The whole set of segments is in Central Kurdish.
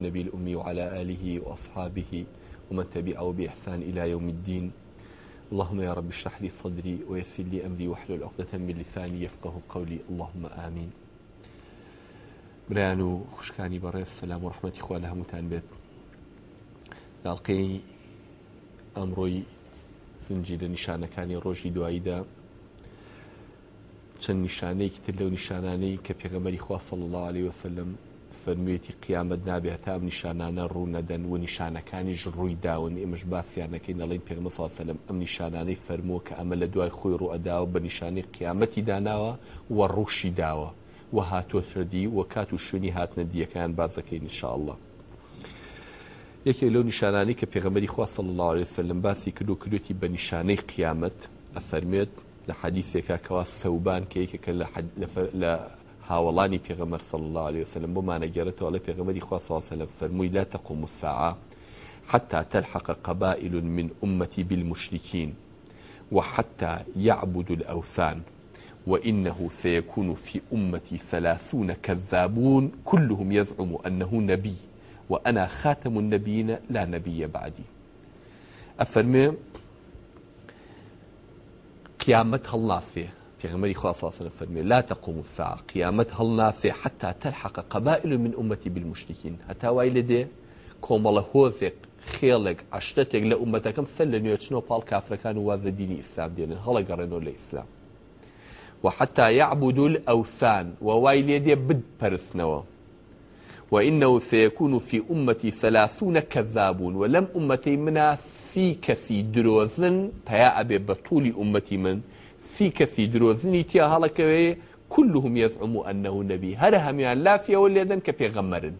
النبي الأمي وعلى آله وأصحابه ومن تبعه بإحسان إلى يوم الدين اللهم يا رب اشرح لي صدري ويسر لي أمري واحلل العقدة من لساني يفقه قولي اللهم آمين بران خشكاني بري السلام ورحمة إخوانها متانبت لألقي أمري سنجي لنشانة كاني روجي سنجی لە نیشانەکانی ڕۆژی دواییدا چەند نیشانەیەکی تر صلى الله عليه وسلم فەرموێتی قیامەت نابێت تام نیشانانە ڕوو نەدەن و نیشانەکانیش ڕووی داون ئێمەش باسییانەکەی نەڵی پێمەفاسەلم ئەم نیشانانەی فەرمووە کە ئەمە لە دوای خۆی ڕوئەداوە بە نیشانەی قیامەتی داناوە وە ڕوشی داوە وە هاتۆتردی وە کات و شوێنی هاتنە دیەکان بازەکەی نیشاءله. یەکێک لەو نیشانانی کە پێغەمەری خواست الله سلم باسی کردو کردوتی بە نیشانەی قیامەت ئەفەرمێت لە حەدیثێکا کەوا سەوبان کەیکەکە لە في غمر صلى الله عليه وسلم بۆ صلى الله عليه وسلم فرمي لا تقوم الساعة حتى تلحق قبائل من أمتي بالمشركين وحتى يعبد الأوثان وإنه سيكون في أمتي ثلاثون كذابون كلهم يزعم أنه نبي وأنا خاتم النبيين لا نبي بعدي أفرمي قيامة الله فيه پیغمبری خواه فاصل فرمي لا تقوم الساعة قيامتها الناس حتى تلحق قبائل من أمتي بالمشركين حتى وای كوم الله هۆزێک خێڵێک عشتتك لە عومەتەکەم سەر لە نوێچنەوە پاڵ کافرەکان و وازە دینی هلا قرنوا لإسلام وحتى يعبدوا الأوثان وواي بد برثنوا وإنه سيكون في أمتي ثلاثون كذابون ولم أمتي منا في كثي دروزن تيا أبي بطول أمتي من في کەفی درۆزنی تیا هەڵەکەوەی كلهم يزعم أنه نبي هر هميان لا في ولا دن كبيغمرن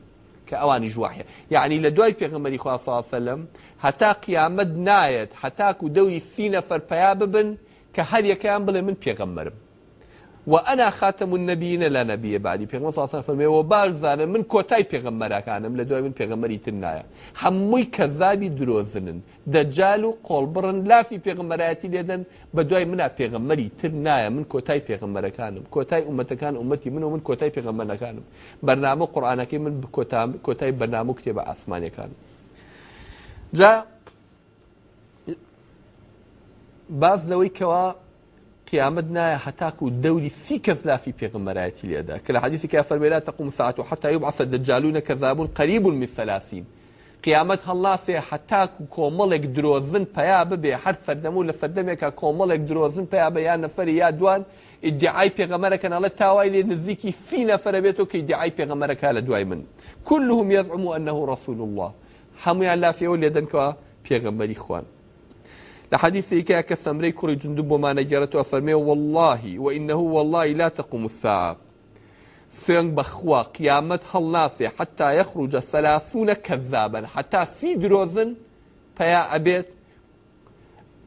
كأواني جواحية يعني لدواي بيغمري خواه صلى الله عليه وسلم حتى قيامد نايت حتى كو دوري السينة فرپيا ببن كهر يكيان بلا من بيغمرم وأنا خاتم النبيين لا نبي بعدي پیغمبر صلى الله عليه وسلم وباش زانم من كوتاي پیغمبرەکانم لە دوای من پیغمبری تر نایە هەمووی کەذابی درۆزنن دەجال و قۆڵبڕن لافی پێغمبەرایەتی لێدەن بە دوای منە پێغمبەری تر نایە من کۆتای پێغمبەرەکانم کۆتای ئومەتەکان ئومەتی من و من کۆتای پێغمبەرەکانم بەرنامە قورآانەکەی من کۆتای بەنامو کتێبە ئاسمانەکان جا باز لەوەی کەەوە قيامت نايا كو دولي في كذلا في بيغمراتي ليدا كلا حديثك يا فرمي تقوم ساعة حتى يبعث الدجالون كذابون قريب من ثلاثين قيامتها الله في كو كوملك دروزن بيابا بي حر فردمو كو كوملك دروزن بيابا يا نفري يا دوان ادعاي بيغمرك انا لتاواي لنزيكي في نفر بيتو كي ادعاي بيغمرك هالا من كلهم يزعموا انه رسول الله حمي الله في اول يدنكوا بيغمري اخوان لحديث إيكا كثمري كري جندب وما نجرت أفرمي والله وإنه والله لا تقوم الساعة ثم بخوا قيامت هلناسي حتى يخرج ثلاثون كذابا حتى في دروزن فيا أبيت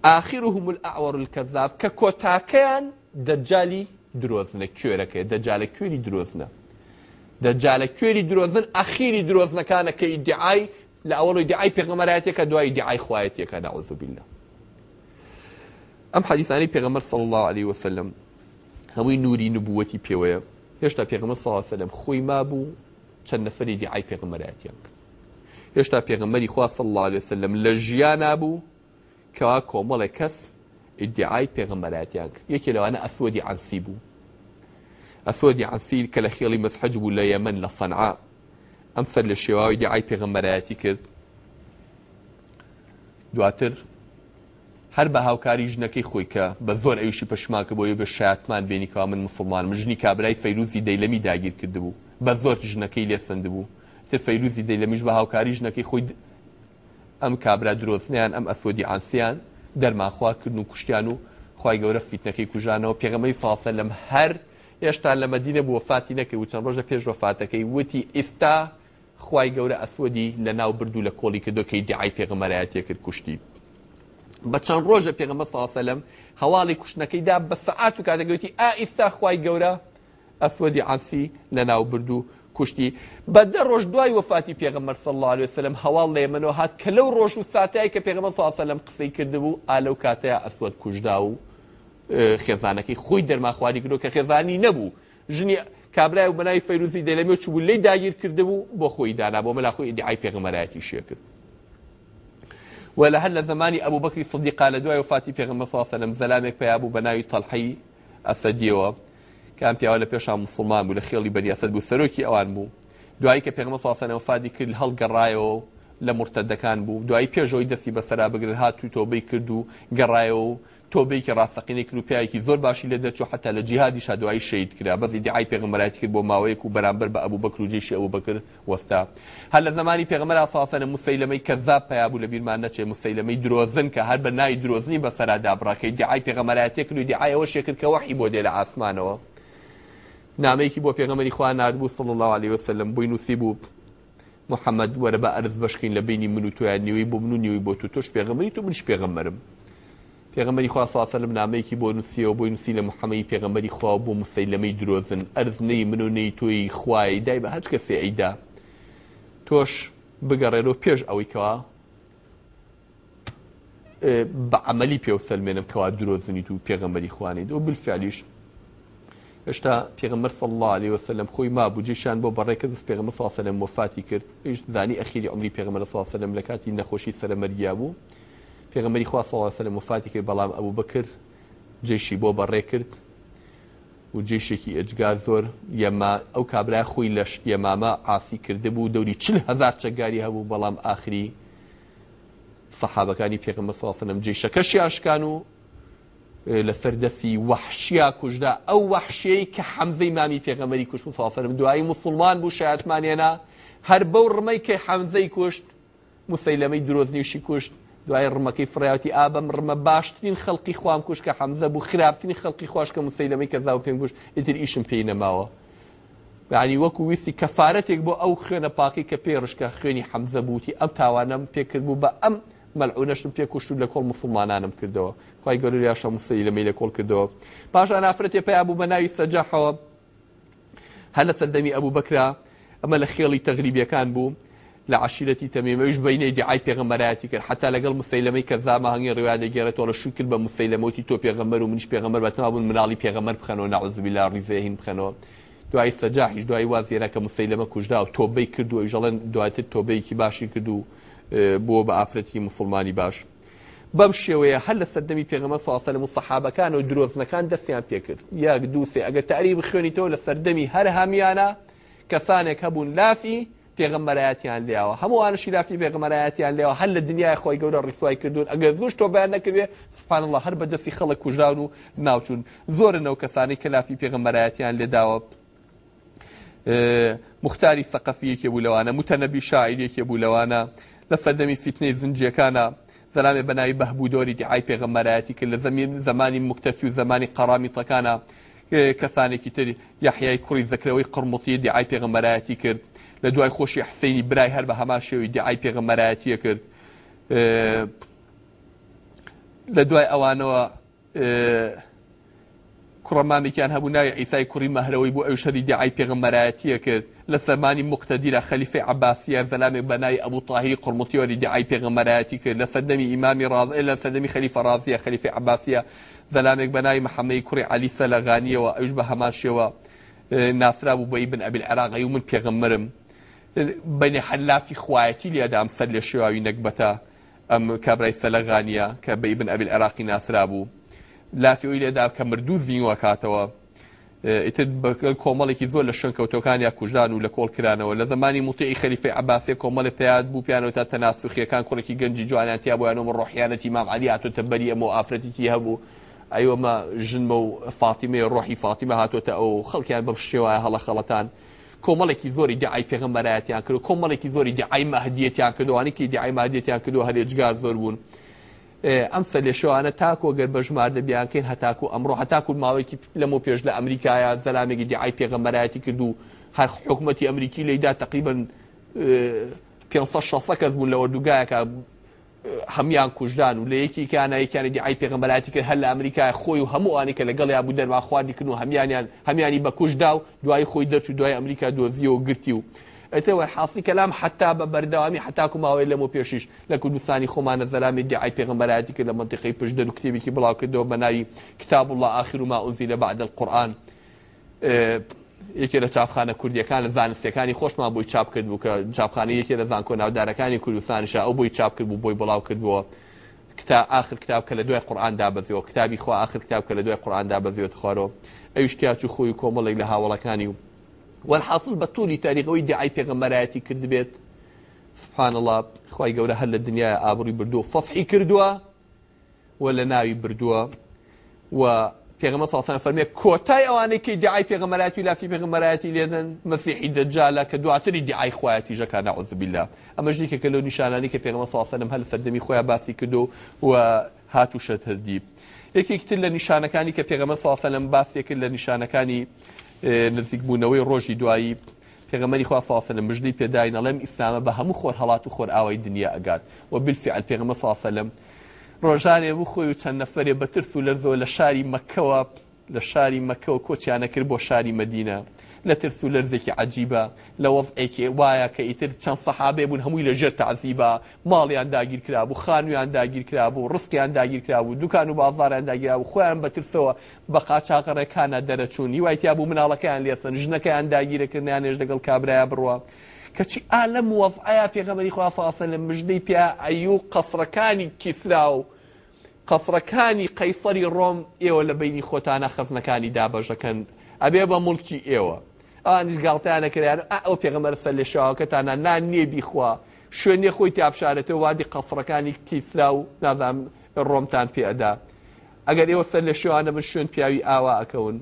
آخرهم الأعور الكذاب ككوتاكيان دجالي درۆزنە دجال دەجالە کوێری دجال دەجالە دروزن أخيري ئەخیری كان كيدعاي لأول ئەوڵی دیعای پێغمەراتێکە دوای دیعای نعوذ بالله ئەم حەدیثانی پێغەمەر صلى الله عليه وسلم هەمووی نوري نبوتي پێوەیە هێشتا پێغمە صلى خۆی ما بوو چەند نەفری دیعای پێغمەراتیان هێشتا پێغمەری خواص الله عليه وسلم لە ژیان نبوو کەوا کۆمەڵە کەس ادعای پێغمبەراتیان یەکێ لەوانە ئەسودی عنسی بوو ئەسودی عنسیل کە لە خێڵی مەسحج بوو لە یەمن لە سەنعا ئەم سەر لە شێواوی دواتر هەر بە هاوکاری ژنەکەی خۆی کە بە زۆر ئەویشی پشماکە بۆی بە شاتمان بینی کا من مسلمان مژنی کابرای فەیروزی دەیلەمی داگیر کرد بوو بە زۆر ژنەکەی لێسەند بوو تر فەیروزی دەیلەمیش بە هاوکاری ژنەکەی خۆی ئەم کابرا درۆستنیان ئەم ئەسودی ئاسیان دەرماخواکردن و کوشتیان و خی گەورە فیتنەکەی کوژانەوە پێغەمەی فاسە لەم هەر هێشتا لە مدینە بووە فاتی نەکەی و چەند ڕۆژە پێش وەفاتەکەی وتی ئێستا خی گەورە ئەسودی لە ناو بردو لە کۆڵی کردەکەی دیعای پێغمەرایەتێ کرد کوشتی بە چەند ڕۆژە پێغمە ساسەلم هەواڵی کوشتنەکەیدا بە سەعات و کاتەگوتی ئائیستا خوای گەورە ئەسودی عسی لە ناو بردو کوشتی بەدە ڕۆژ دوای وفاتی پێغمەر سەڵال وسلم هەواڵ لە منەوە هات کە لەو ڕۆژ و ساتای کە پێغمە ساسەلم قسەی کردبوو ئالەو کاتەیە ئەسود کوژدا و خێزانەکەی خۆی دەرماخواری کردو کە خێزانی نەبوو ژنی کابرای و بەنای فەیروزی دەلەمێ چوو لەی داگیر کردبوو بۆ خۆی دانا بۆ مەلا خۆی دیعای پێغمەرایەتی شێ کرد و لە هەر لە زمانی ئەبوو بەکری سدیقا لە دوای وفاتی پێغمە ساسەلم زەلامێک پیا بوو بە ناوی تەلحی ئەسەدیەوە کام پیاوە لە پێشان مسلمان بوو لە خێڵی بەنی ئەسد بوو سەرۆکی ئەوان بوو دوایی کە پێغمە ساسەنە وفادی کرد هەڵگەڕایەوە لە مرتدەکان بوو دوایی پێشەوەی دەستی بەسەرا بگرن هاتووی تۆبەی کرد و گەڕایەوە تۆبەیەکی ڕاستەقینێکن و پیاەکی زۆر باشی لە دەچوو حتا لە جیهادی شادوایی شید کرا بەدی دیعای پێغمەراتی کرد بۆ ماوەیەک و بەرامبەر بە ئەبوو بەکروجیشی ئەوە بکرد وەستا هەر لە زمانی پێغمەرا ساسەنە مسەیلەمەی کەذاب پیابوو لە بیرمان نەچێ مسەیلەمەی درۆزن کە هەر بە نای درۆزنی بە سەرادابڕاکەی دیعای پێغمەراتێک و دیعایەوە شێکرد کە وەحی بۆ دێ لە ئاسمانەوە نامەیەکی بۆ پێغمەری خوا نردبوو سڵ الله عليه وسلم بووی نووسی بوو محەممەد وەرە بە ئەرز بەشکین لە بینی من و تویان نیوی بۆ من و نیوی بۆ تو تۆش پێغمەری تو منش پێغمەرم پێغمبەری خوا ساسە لەم نامەیەکی بۆ نووسیەوە بۆی نووسی لە محەممەی پێغمبەری خوا بۆ مسەیلەمەی درۆزن ئەرز نەی من و نەی تۆی خوای دای بە هەچ کەسێ ئەیدا تۆش بگەڕێرەوە پێش ئەوەیەوە بە عملی پێوسەلمێنم کەوا درۆزنیت و پێغمبەری خوانیت و بالفعلیش هێشتا پێغمبەر فڵ عليه وسلم خۆی ما بجیشان بۆ بەڕێکە دەست پێغمە ساسە لەم وفاتی کرد هیچ زانی ئەخیری ئەمری پێغمە ساسە لەم لە کاتی نەخۆشی سەرمەریا بوو. پێغمەری خواسەڵسە لە مفاتیکە بەڵام ئەوو بکرد جێشی بۆ بەڕێ کرد و جێشێکی ئەجگار زۆر یەما ئەو کابرای خۆی لە یەمامە ئافی کرده بوو دەوری چل هزار چەگاری هەبوو بەڵام ئاخری سەحابەکانی پێغمە ساسنم جێشەکەشی ئاشکان و لە سەردەسی وحشیا کوژدا ئەو وحشەی کە حەمزەی مامی پێغەمەری کوشت ساسنم دوایی مسلمان بوو شایەتمانێنا هەر بەو ڕمەی کە حەمزەی کوشت مسەیلەمەی درۆزنیشی کوشت دوای ڕمەکەی فریاوتی ئابم ڕمە باشترین خەڵکی خام کوشکە حەمزە بوو خراپترین خەڵکی خوشکە مسەیلەمەی کە زاو پێنگوش ئیتر ئیشم پێی نەماوە بەعنی وەکو ویستی کەفاەتێک بۆ ئەو خوێنە پاکی کە پێڕشکە خوێنی حەمزە بوتی ئەم تاوانم پێکرد بوو بە ئەم مەلعونەشم پێ کوشتو لە کۆڵ مسلمانانم کردەوە خی گەلوریاش مسەیلەمەی لە کۆڵ کردەوە پاش ئەنافرەتێ پیا بوو بە ناوی سەجاحەوە هەل لە سەردەمی ئەبوو بکرا ئەمە لە خێڵی تەغریبیەکان بوو لە عشیرەتی تەمیمەویش بینەی دیعای پێغەمەراتی کرد حتا لەگەڵ مسەیلەمەی کەذامە هەنگی ڕێوا دەگەێتەوە لە شوکرد بە مسەیلەمەوتی تۆ پێغەمەر و منش پێغەمەر بەتەمابوون مناڵی پێغەمەر بخەنەوە ناعزبی لا ڕیزەهین بخەنەوە دوای سەجاهیش دوای وازیێرەکە مسەیلەمە کوژدا و تۆبەی کردو ژەڵەن دواتر تۆبەیەکی باشی کرد و بۆ بە ئافرەتی مسلمانی باش. بەم شێوەیە هەر لە سەردەمی پێغمە ساسە لە مستحابەکان و درۆزنەکان دەستیان پێکرد یاک دووسێ ئەگە تاری بخوێنیتەوە لە سەردەمی هەر هەمیانە کەسانێک هەبوون لافی پێغمەرایەتیان لێەوە هەمووان شیرافی بێغمەرایەتیان لێەوە هەر لە دنیای خۆی گەورە ڕیسوای کردوون ئەگە زۆش تۆ بەیان نەکردێ سپانله هەر بەدەستی خەڵک کوژان و ناوچوون زۆر نەو کەسانی کەلافی پێغمەرایەتیان لێداوە مختاری سەقەفیەکێ بوو لەوانە متەنەبی شاعیرێکێ بوو لەوانە لە سەردەمی فیتنەی زنجەکانە زەلامی بەناوی بەهبودۆری دیعای پێغەمەرایەتی کرد لە زمانی مکتەفی و زمانی قەرامی تەکانە کەسانێکی تری یاحیای کوڕی زەکرەوەی قڕمڵتی دیعای پێغەمەرایەتی کرد لدوای خوشی حسینی برای هر به همه شێوی دعای پیغمبراتی کرد اه، لدوای اوانو ئەوانەوە که اه، انها ناوی ئیسای کریم مەهرەوەی بو ئەو دعای پیغمبراتی پێغەمەرایەتیە کرد لە سەرمانی خلیفه عباسی زلام بنای ابو طاهی تاهی قڕمتیۆری دیعای پێغەمەرایەتی کرد لثدمی امام ئیمامی ڕاز لە سەردەمی خەلیفە ڕازیە خەلیفی عباسیە زەلامێک بەنای محەممەی علی سەلەغانیەوە و بە هەمان شێوە اه، ناسرا بوو بە ئیبن ئەبیل عراقی و من پێغەمەرم بەنێ حلافی خوایەتی لێدام سەر لە شێواوی نەکبەتە ئەم کابرای سەلەغانیە کە بە ئیبن ئەبیل عراقی ناسرا بوو لافی ئەوی لێدا کە مردوو زیینوە کاتەوە ئیتر کۆمەڵێکی زۆر لە شنکەوتەکان یا کوژدان و لە کۆڵکرانەوە لە زمانی متەی خەلیفی عباسێ کۆمەڵی پیاد بوو پیانەوە تا تەناسوخیەکان کوڕێکی گەنجی جوانیانتیا بۆیانەوە ڕۆحیانەتی مام علیاتۆ تەبەری ئەمە و ئافرەتێکی هەبوو ئەیوەمە ژنمە و فاتیمە ڕۆحی فاتیمە هاتۆتە ئەو خەڵکیان بەم شێوایە هەڵە خەڵەتان کۆمەڵێکی زۆری دیعای پێغمبەرایەتیان کرد و کۆمەڵێکی زۆری دیعای مەهدیەتیان کردوانێکی دیعای مادیەتیان کردو هەرێجگا زۆر بوون ئەم سەرێشەوانە تاکۆ گەر بە ژمار دەبیانکەین هەتاکو ئەمڕۆ هەتاکو ماوەیەکی لەمە پێش لە ئەمریکایە زەلامێکی دیعای پێغەمەرایەتی کردو هەر حکوومەتی ئەمریکی لەیدا تقریبن 500 کەس بوون لە وەردوگایەکە هەمان کوژدان و لە یەکی کانایکیانی دیعای پێغمبەراتی کرد هەر لە ئەمریکای خۆی و هەمووانی کە لەگەڵ یابوو دەرما خواردیکن و هەمیانیان هەمیانی بە کوژدا و دوای خۆی دەرچ و دوای ئەمریکا دۆزیەوە گرتی و ئەتەوە حاصی کەلام حتا بە بەردەوامی حتاکو ماوەی لەمە پێشیش لە کوردستانی خۆمانە زەلامی دیعای پێغمبەراتی کرد لە منتیقی پشدەر و کتێبێکی بڵاوکردەوە بەناوی کتاب الله آخر ما أنزل بعد القرآن یەکێ لە چاپخانە کوردیەکان لە زانستیەکانی خۆشمان بووی چاپ کرد بوو کە چاپخانە یەکێ لە زانکۆ ناودارەکانی کوردستانشە ئەو بووی چاپ کرد بوو بۆی بڵاو کردبووە کتا آخر کتاب کە لە دوای قورآاندا بەزیەوە کتابی خوا آخر کتاب کە لە دوای قورآاندا بەزیێت خوارەوە ئەو شتیاچ و خۆی کۆمەڵێک لە هاوڵەکانی و وەحاصل بە تووری تاریخەوەی دیعای پێغەمەرایەتی کرد بێت سبحان الله خی گەورە هەر لە دنیای ئابڕی بردووە فەفحی کردووە و لە ناوی بردووە و پێغمە ساسان فەرمێ کۆتای ئەوانەی کە دیعای پێغمەراتی لافی پێغمەراتی لێدەن مەسیحی دەجالا کە دواتری دیعای خۆیەتی ژەکان عزبیلا ئەمەش نیکە کە لەو نیشانانی کە پێغمە ساسەنم هەل سەردەمی خویا باسی کردو و صلی الله علیه و نیشانەکانی باسی ک ساسەلم نشانکانی اه، نزدیک بو نزیکبوونەوەی ڕۆژی دعای پێغمەری خوا ساسەلم مژدی پێداین ئەڵێم ئیسلامە اسلام به خۆر خور حالات خور ئاوای دنیا ئەگات و بالفعل و ساسەلم ڕۆژانێ بوو خۆی و چەند نەفرێ بە ترف و لەرزۆ لە شاری مەکەوە لە شاری مەکەوە کۆچیانەکرد بۆ شاری مدینە لە ترس و لەرزێکی عجیبە لە وەفێکی وایە کە ئیتر چەند سەحابێ بوون هەمووی لە ژێر تعزیبە ماڵیان داگیر کرا بوو خانویان داگیر کرا بوو ڕستیان داگیر کرا بوو دوکان و بازاریان داگیرا بوو خۆیان بەترسەوە بە قاچاقڕێکانە دەرەچوون هیوایتیا بوو مناڵەکەیان لێسن ژنەکەیان داگیرەکردیان نێژ لەگەڵ کابرایا بڕوە کەچی ئالم وەفعیا پێغەمەری خوافاافە لە مژدەی پیا ئەیو قەفرەکانی کیسرا و قەفرەکانی قەیسەری ڕۆم ئێوە لە بینی خۆتانە خەفنەکانی دابەشەکەن ئەبێ بە مڵکی ئێوە ئانیش گاڵتیانە کریان ئەو پێغەمەر سەر لە شاوەکەتانە نان نێبیخوا شوێنێ خۆی تابشارێتەوە وادی قەفرەکانی کیسرا و نازام ڕۆمتان پێدا. ئەگەر ئێوە سەر لە شێوانە من شوێن پیاوی ئاوا ئەکەون.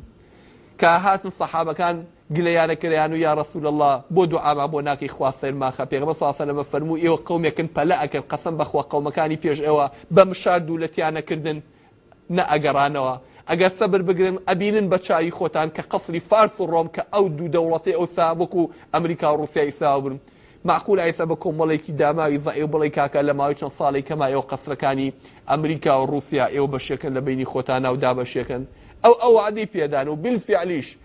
کە هاتن سەحابەکان گلیانە کریان و یا رسول الله بۆ دوعاما بۆ ناکەی خواستێن ماخە پێغمە ساسەەمە فەرمو ئێوە قومێکن پەلە ئەکەن قەسم بەخوا قومەکانی پێش ئێوە بەم شار دوولەتیانەکردن نە ئەگەڕانەوە. ئەگەر سەبر بگرن ئەبینن بە چای خۆتان کە قەفری فارس و ڕۆم کە ئەو دوو دەوڵەتی ئەو سابک و ئەمریکا و رووسیایی ساورن. معقول ئایسە بە کۆمەڵێکی داماوی زەئێ بڵی کاکە لە ماوەی چەند ساڵی کەما ئێوە قسرەکانی ئەمریکا و رووسیا ئێوە بەشێکن لە بینی خۆتان ناودا بەشێکن. ئەو ئەو عادی پێدان و بلفیعلیش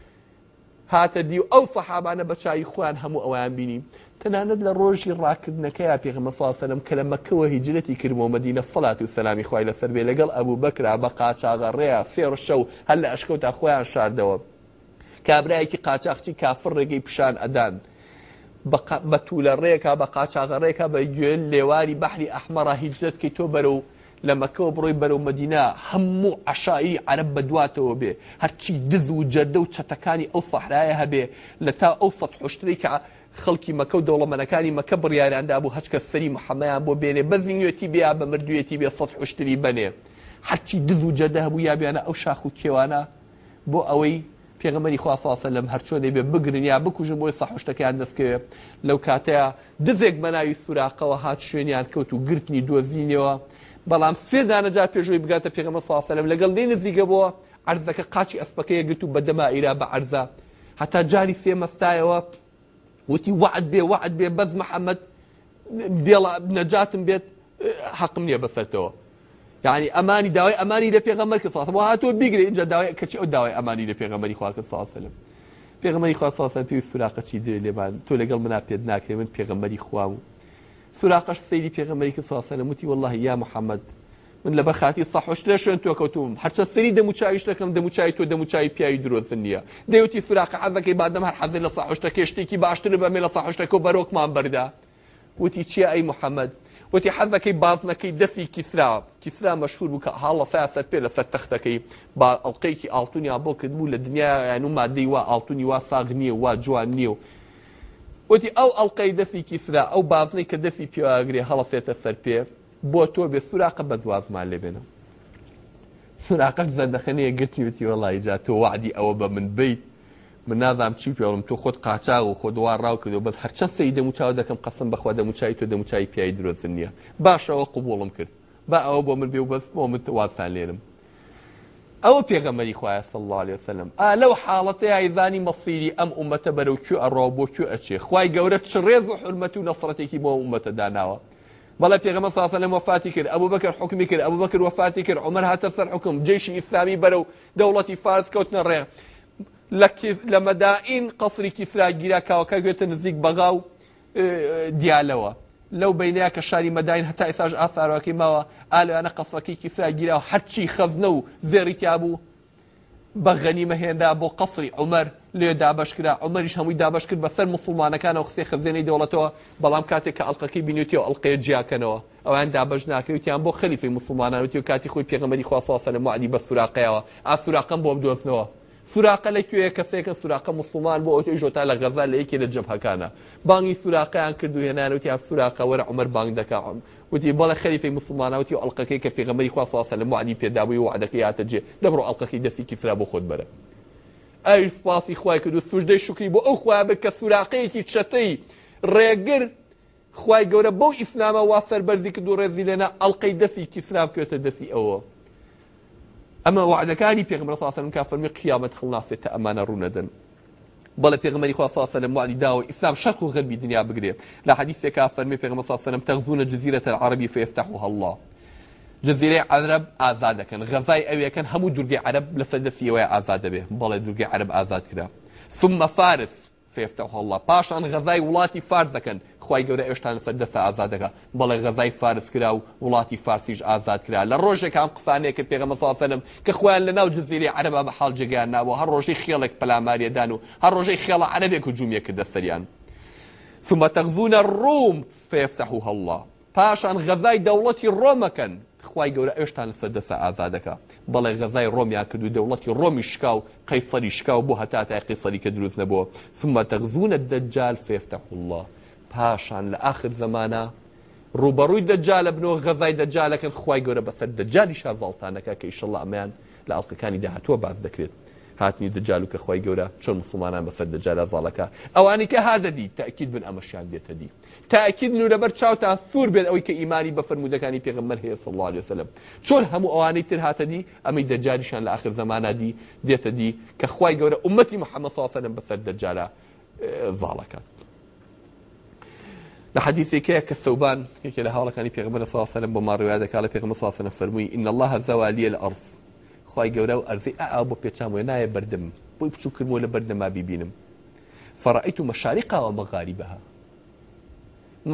هاتە دی و ئەو سەحابانە بە چای خوان هەموو ئەویان بینیم تەنانەت لە ڕۆژی ڕاکردنەکەی پێغمە ساسەرم کە لە مەکەوە هیجرەتی کردەوە مدینە فڵاتی و سەلامی خی لەسەر بێ لەگەڵ ئەبوو بکرا بە قاچاغە ڕێیا فێڕ شەو هەر لە ئەشکەوت تا خۆیان شاردەوە کابراایەکی قاچاقچی کافر ڕێگەی پیشان ئەدان. بە توولە ڕێکا بە قاچاغە ڕێکا بە گوێن لێواری بەحری ئەحمەڕ هیجرەت کەی تۆ بەرە و لە مەکەەوە بڕۆی بەرەو مدینا هەموو عشایی عرب بەدواتەوە بێ هەرچی دز و جەردە و چەتەکانی ئەو سەحرایە هەبێ لە تا ئەو فەت حشتەی کە خەڵکی مەکە و دەوڵەمەەکانی مەکە بڕیاریاندا بوو هەچکە سەری محەممەیان بۆ بێنێ بەزیوێتی بیا بە مردوێتی بێ فەت حشتری بنێ هەرچی دز و جەردە هەبوو یابیانە ئەو شاخ و کێوانە بۆ ئەوەی پێغمەری خوافاسە لەم هەرچۆنێ بێ بگرنیا بکوژم بۆی سەحشتەکەیان دەستکەوێ لەو کاتەیە دزێک بەناوی سوراقەوە هات شوێنیان کەوت و گرتنی دۆزینەوە بەڵام سێ دانەجار پێشوی بگاتە پێغمە ساسەلم لەگەڵ نی نزیگە بووە ئەرزەکە قاچی ئەسپەکەیە گرت و بەدەما ئیرا بە ئەرزە هەتا جاری سێ مەستایەوە وتی وعد بێ وعد بێ بەز محەممەد نەجاتم بێت حەقم نیە بەسەرەوە یعنی ئەمانی داوای ئەمانی لە پێغەمەر کە ساسەوە هاتووە بیگرێ اینجا داوای کەچی ئەو داوای ئەمانی لە پێغەمەری خواکە ساسەلم پێغمەری خوا ساسە پێوی سوراقە چی دێ لێبان تۆ لەگەڵ منا پێت ناکرێ من پێغەمەری خوام و سوراقش سەیری پێغەمەریکە ساسەرە موتی والله يا محمد من لە بەرخاتی سەحش لە شوێن تۆ کەوتوم هەرچە سەری دەموچویش دەکەم دەموچای تۆ دەموچای پیاوی درۆزن نییە دەوتی سوراق عزەکەی بادەم هەر حەزی لە سەحشتە کێشتێکی باشتر بەمێ لە سەحشتەکە بەرۆکمان بەردا وتی چیە ئەی محەممەد وتی حەزەکەی بازنەکەی دەفی کیسرا کیسرا مەشهور بووکە هاڵە ساسەر پێ لە سەر تەختەکەی با ئەڵلقەیەکی ئالتونیا بۆ کردبوو لە دنیا یان و مادەی وا ئالتونی وا ساغ نییە وا جوان نییە و وتی ئەو ئەڵلقەی دەفی کیسرا ئەو بازنەی کە دەفی پیواگرێ هەڵەسێتە سەر پێ بۆ تۆ بێ سوراقە بە دوازمان لێبێنەوە سوراقەت زەردەخەنەیە گرتی وتی وەڵی جا تۆ وعدی ئەوە بە من بیت من نازام چی پێڵم تۆ خۆت قاچاو و خۆ دووار ڕاو کردو بەس هەرچەند سی دەموچاو دەکەم قسم بەخوا دەموچای تۆ دەموچای پیای درۆزن نییە باشەوە قوبوڵم کرد با ئەوە بۆ من بێ و بەس بۆ من واسان لێرم ئەوە پێغەمەری خوایە سەله لێسەلم ئا لەو حاڵەتی ئایزانی مەسیری ئەم عومەتە بەرەو چو ئەڕۆ بۆ چو ئەچێ خی گەورە چ ڕێز و حرمەت و نەفرەتێکی بۆ عومەتە داناوە بەڵە پێغەمە ساسە لە وفاتی کرد ئەو بەکە حکمی کرد ئەو بەکر وفاتی کرد عمر هاتە سەر حکم جێشی ئیسلامی بەرەو دەوڵەتی فارس کەوتنە ڕێ لە مەدائین قەسری کیسراگیرا کاوەکە گوێتە نزیک بەغااو دیالەوە لەو بینەیە کە شاری مەداین هەتا ئێساش ئاساراکی ماوە ئالوانە قەسەکی کیسا گیرا و هەرچی خەزنە و زێریتیا بوو بە غەنیمە هێندا بۆ قەسری عمەر لێ دابشکرا عمەریش هەمووی دابش کرد بەسەر مسلمانەکان و خسێ خزێنەی دەوڵەتەوە بەڵام کاتێک کە ئەڵلقەکەی بینوتی و ئەڵلقەیە جیاکەنەوە ئەوان دابش ناکرێتیان بۆ خەلیفی مسلمانانوتی و کاتی خۆی پێغەمەری خواسەسە لە معدی بە سوراقەیەوە ئاسوراقم بۆ بدۆستنەوە سوراقە لەکوێ کەسێکە سوراقە مسلمان بۆ ئەوی ژۆتا لە غەزا لە یەکێ لە جەبهەکانە بانگی سوراقیان کردو هێنانوتی ئا سوراقە وەرە عمر بانگ دەکەم وتی بەڵە خەریفی مسلمانەوتی و ئەڵلقەکەی کە پێغەمەری خواسە لە معدی پێدابووی و عادەکەی یاتەجێ دەبڕ ئەڵلقەکەی دەستی کیسرا بۆ خۆت بەرە ئەر سپاسی خوای کرد و سوژدەی شکری بۆ ئەو خوای بکە سوراقەیەکی چەتەی ڕێگر خوای گەورە بەو ئیسلامە واسەر بەرزی کرد و ڕێزی لێنە ئەڵلقەی دەستی کیسرا بکوێتە دەستی ئەوە اما ئەمە وعدەکانی پێغمبەر ساسەرم کا فەرمی قیامەت خڵنافێتە ئەمانە ڕوونەدەن بەڵە پێغمەری بل پیغمبر خدا داوە الله شەرق و غەربی دنیا بگرێت لە حەدیثێکا فەرمی پێغمە ساسەلم تەغزونە جزیرەتە العربی فێفتەحوها الله جزیرەی عرب ئازا دەکەن غەزای ئەوەکەن همو دورگی عرب لە سەدەفیەوەی ئازا به بل دورگی عرب آزاد کرا ثم فارس فێفتە هەڵا پاشان غەزای وڵاتی فارز دەکەن خی گەورە ئێشتان سەردەسە ئازادەکە بەڵێ غەزای فارس کرا و وڵاتی فارسیش ئازاد کرا لە ڕۆژێک ئەم قسانەیە کە پێغە مەسافەنم کە خۆیان لە ناو جززیری عەرەبا بە حاڵ جگیان ناوە هەر ڕۆژی خێڵێک پەلاماریەدان و هەر ڕۆژەی خێڵە عەرەبێک و جوومیەکە دەسەریان ثم تەغزونە ڕوم فێفتەح خی گەورە ئێشتان فەدەسە ئازادەکە بەڵێ غەزای ڕۆمیا کرد و دەوڵەتی ڕۆمی شکاو قەیسەری شکاو بۆ هەتا تا قیسەری کە دروست نەبووە سمە تەغزونە دەجال فێفتە خوڵە پاشان لە آخر زمانە ڕوبەڕووی دەجالە بنەوە غەزای دەجالەکەن خی گەورە بەسەر دەجای شازڵتانەکە کە ئیشەڵ ئەمیان لە ئەڵلقەکانی داهتووە باز دەکرێت هاتنی دەجال و کە خی گەورە چۆن مسلمانان بەسەر دەجالە زاڵەکە ئەوانی کە هادەدی تاکیید بن ئەمەشیان دێتە دی تاکید لو لەبەر چاوتا سوور بێت ئەوەی کە ئیمانی بە فرمودەکانی پێغمبەر هەیە صلی الله علیه وسلم چۆن هەموو ئەوانەی تر هاتەدی ئەمەی دەجاریشان لە آخر زمانە دی دێتە دی کە خوای گەورە ئومەتی محەممەد صلی الله عليه وسلم بەسەر دەجارە ڤاڵەکات لە حديثێکەیە کە سەوبان یەکێ لە هاوڵەکانی پێغمبەر صلی الله عليه وسلم بۆ ماڕوایە دەکات لە پێغمبەر صلی الله عليه وسلم فەرمووی ان الله زوالیە الارض خوای گەورە و ئەرزی ئا بۆ پێچام وێنایە بەردەم بۆی بچوو کردمەوە لە بەردەما بیبینم فرأيت مشارقها ومغاربها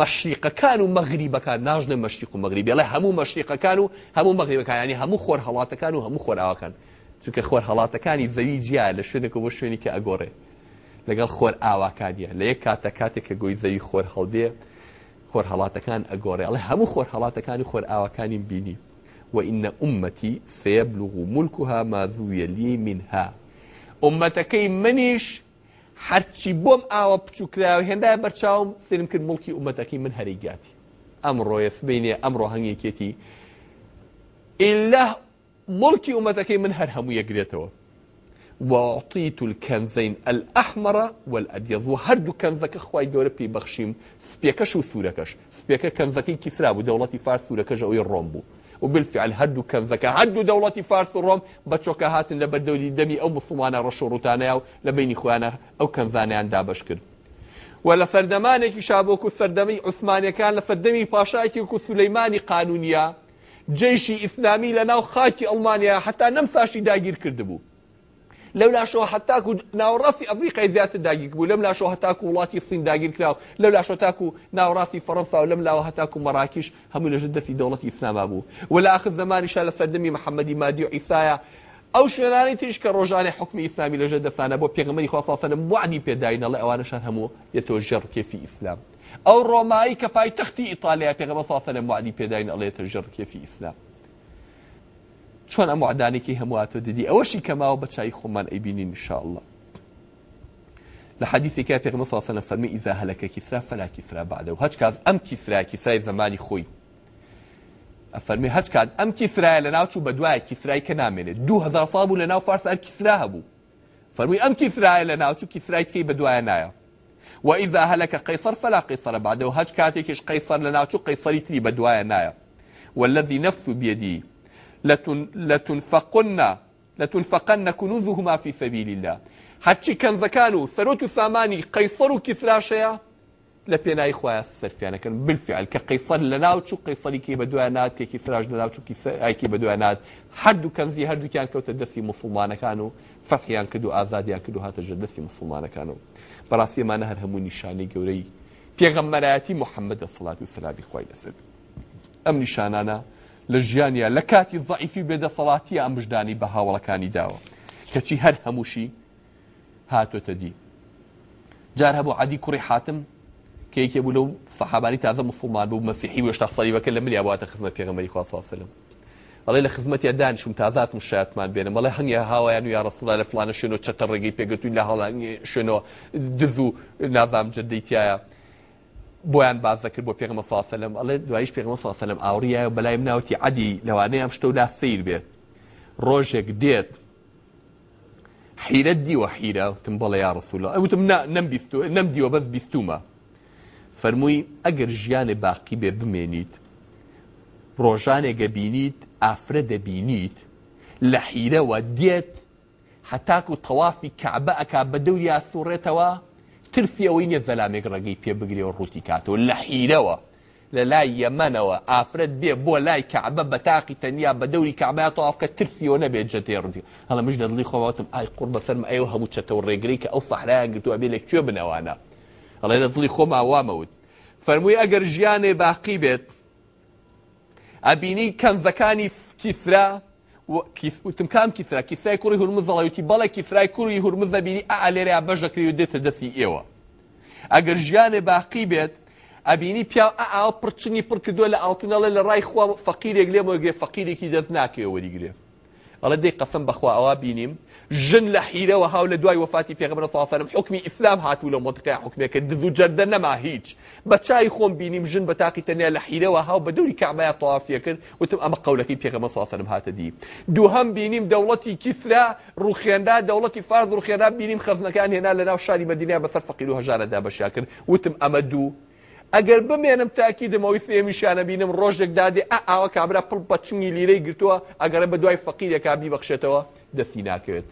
مەشریقەکان و مەغریبەکان ناژنە مەشتیق و مەغریبی لە هەموو مەشریقەکان و هەموو مەغریبەکانی هەموو خۆر هەڵاتەکان و هەموو خۆراوەکان چونکە خۆر هەڵاتەکانی زەوی جیا لە شوێنێک بۆ شوێنی کە ئەگۆڕێ لەگەڵ خۆر ئاواکانیە لە یەک کاتە کاتێک کە گۆی زەوی خۆر هەڵدێ خۆر هەڵاتەکان ئەگۆڕێ ئەڵێ هەموو خۆر هەڵاتەکانی خۆر ئاواکانی بینی وإن أمتي سيبلغ ملكها ما ذوي لي منها أمتكي منيش هەرچی بۆم ئاوە بچووکراوە هێندای بەرچاوم سرم کرد مڵکی عومەتەکەی من هەریگاتی ئەمڕۆیەس بینێ ئەمڕۆ هەنگێکێتی ئلله مڵکی عومەتەکەی من هەر هەموو یەگرێتەوە وعطيت الكنزين الأحمر والأبيض وهردو كنزك خواي دورة بي بخشيم سبيكش وسوركش سبيكا كنزكي كسرى ودولة فارس سوركش أو الرومبو وبالفعل هدو كان ذكا هدو دولة فارس الروم ڕۆم هاتن لە دمي او ئەو مسلمانە ڕەشۆڕوتانەیە و لە بینی خۆیانە ئەو کەمزانیان دابش کرد ولا فردماني كشابوكو فردمي عثماني كان لفردمي لە كو سليماني قانونيا جيشي قانونیە لناو خاكي المانيا حتى نمساشي ئەڵمانیا حتا لو لا شو هتاكو ناورا في افريقيا ذات داقيك ولم لا شو هتاكو ولاتي الصين داقيك لو لا شو تاكو ناورا في فرنسا ولم لا هتاكو مراكش هم لجدة في دولة اسلام ابو ولا اخذ زمان شال فدمي محمد مادي وعيسايا او شناني تيش كروجاني حكم اسلامي لجدة ثانا ابو بيغمني خاصة ثانا موعدي بيداين الله اوانا شان همو يتوجر كيف اسلام او رومائي كفاي تختي ايطاليا بيغمري خاصة موعدي بيداين الله يتوجر كيف في اسلام چون ئەم عدانێکی هەموواتۆ دەدی ئەوەشی کەماوە بە چای خۆمان ئەیبینین انشاءله لە حەدیثێک کا پێغمە الله فەرمی ئیزا هەلەکە کیسرا فەلا کیسرا بعدە و هەچ کات ئەم کیسرا کیسرای زمانی خۆی ئەفەرمی هەچ أم ئەم لنا لە ناوچوو بە دوایە کیسرای کە نامێنێت 2000 ساڵ بوو لە ناو فارس ئەر کیسرا هەبوو فەرمی ئەم کیسرایە لە ناوچوو کیسرای تکەی بە دوایە نایە وإذا هلك قيصر فلا قيصر بعده هج كاتيكش قيصر لناوچو قيصري تري بدوايا نايا والذي نفس بيدي لتن لتنفقن لتنفقن كنوزهما في سبيل الله حتشي كان ذكانو ثروت ثماني قيصر كثراشيا لبينا إخوة السرف يعني كان بالفعل كقيصر لناوتشو قيصر كي بدو أنات كي كثراش لناوتشو كي بدو أنات حردو كان زي حردو كان كوتا دثي مسلمان كانوا فتحيان كدو آزاد يان كدو هاتا جدثي مسلمان كانوا براسي ما نهر همو نشاني قوري في غمراتي محمد الصلاة والسلام إخوة السرف أم نشانانا لە ژیانیا لە کاتی ضعیفی بێدەسەڵاتی ئەمژدانی بە هاوڵەکانی داوە کەچی هر هەمووشی هاتو دی جار هەبوو عادی کوڕی حاتم کە یەکێ بوو لەو سەحابانی تازە مسلمان بوو مەسیحی وشتا سەریبەکە لە ملیا بواتە خزمەت پێغەمەری خواسەلم ئەڵێ لە خزمەتی دانیشم تازات و شاتمان بێنم مەڵێ هەنگە هاوایان و یا ڕسوڵا لە فلانە شوێنەوە چەتە ڕێگەی پێگەتوین لە هەڵان شوێنەوە دز و نازام جدەیتیایە بۆیان باز دەکرد بۆ پێغمە ساسەلم ئەڵێ دوایش پێغمە ساسەلم ئاوریە و بەلایم ناوتی عدی لەوانەیە ئەم شتەودا سیر بێت ڕۆژێک دێت حیرە دیوە حیرە تم بەڵێ یا ڕسوولە ئەوتم نەم دیوە بەس بیستومە فەرمووی ئەگەر ژیانێ باقی بێ بمێنیت ڕۆژانێگە بینیت ئافرە دەبینیت لە حیرەوە دێت هەتاک و تەوافی کعبە ئەک بە دەوری یاسوڕێتەوە ترسی ئەوەی نیە زەلامێک ڕێگەی پێ بگرێەوە ڕووتی کاتەوە لە حیرەوە لە لای یەمەنەوە ئافرەت بێ بۆ لای کەعبە بە تاقی تەنیا بە دەوری کەعبای تەوافکە ترسیەوە نەبێت جەتێ ڕدی هەڵە مش دەدڵی خۆواتم ئای قوڕ بەسەرم ئەوە هەموو چەتەوە ڕێگری کە ئەو سەحرایان گرتووە بێ لەکوێ بنەوانە خو دەدڵی خۆم ئاوامەوت فەرمووی ئەگەر ژیانێ باقی بێت ئەبینی کەنزەکانی کیسرا وتمکان کیسرا کیسای کوڕی هورمز دەڵاوتی بەڵێ کیسرای کوڕی هورمز دەبینی ئا لێرە بەشەکری و دێتە دەستی ئێوە ئەگەر ژیانێ باقی بێت ئەبینی پیا ئا پرچنی پر کردووە لە ئاڵتونەڵێ لە ڕای خوا فەقیرێک لێمەگرێ فەقیرێکی دەست ناکەێ وەریگرێ ئەڵە دەی قەسم بەخوا ئەوا بینیم ژن لە حیرەوە هاو لە دوای وفاتی پێغمبەر ساسەرم حکمی ئیسلام هاتوو لە مۆتقای حکمێکە دز و جەردە نەما هیچ بە چای خۆم بینیم ژن بە تاقی تەنیا لە حیرەوە هاو بە دووری کعبەیە تەوافیە کرد وتم ئەمە قەولەکەی پێغمبەر ساسەرم هاتە دی دووهم بینیم دەوڵەتی کیسرا ڕوخێندا دەوڵەتی فارس ڕوخێندا بینیم خەزنەکان هێنا لەناو شاری مەدینە بەسەر فەقیر و هەژارەدا بەشا کرد وتم ئەمە دوو ئەگەر بمێنم تاکی دەمەوەی فێمیشانە بینم ڕۆژێک دادێ ئاوە کابرا پڵ بەچنگی لیرەی گرتووە ئەگەرە بە دوای فەقیرێکا بیبەخشێتەوە دەستی ناکەوێت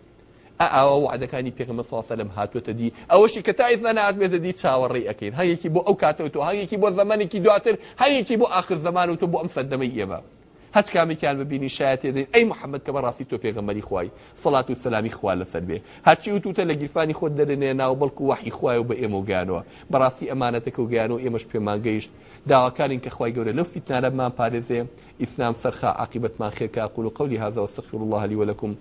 ئاوا وعدەکانی پێغمە ساسە لەم هاتوتە دی ئەوەشی کە تا ئیزنا ناتبێتە دی چاوەڕێ ئەەکەین هەیەکی بۆ ئەو کاتەوە تۆ هەیەکی بۆ زمانێکی دواتر هەیەکی بۆ آخر زمان و تۆ بۆ ئەم سەدەمەی ئێمە هەچ کامێکیان ببینی شایەت دەین ئەی محەممەد کە بە ڕاستی تۆ پێغەمەری خوای سڵات و سلامی خوا لەسەر بێ هەرچی وتوتە لە گیرفانی خۆت دەرێنێ ناو بەڵکو وحی خوای و بە ئێمە و گیانەوە بەڕاستی ئەمانەتەکە و گیان و ئێمەش پێمانگەیشت داواکارین کە خوای گەورە لەو فیتنارەمان پارێزێ ئیسلام سەرخە عقیبەتمان خێکا قول و قولی هذا واستغفر الله لي ولكم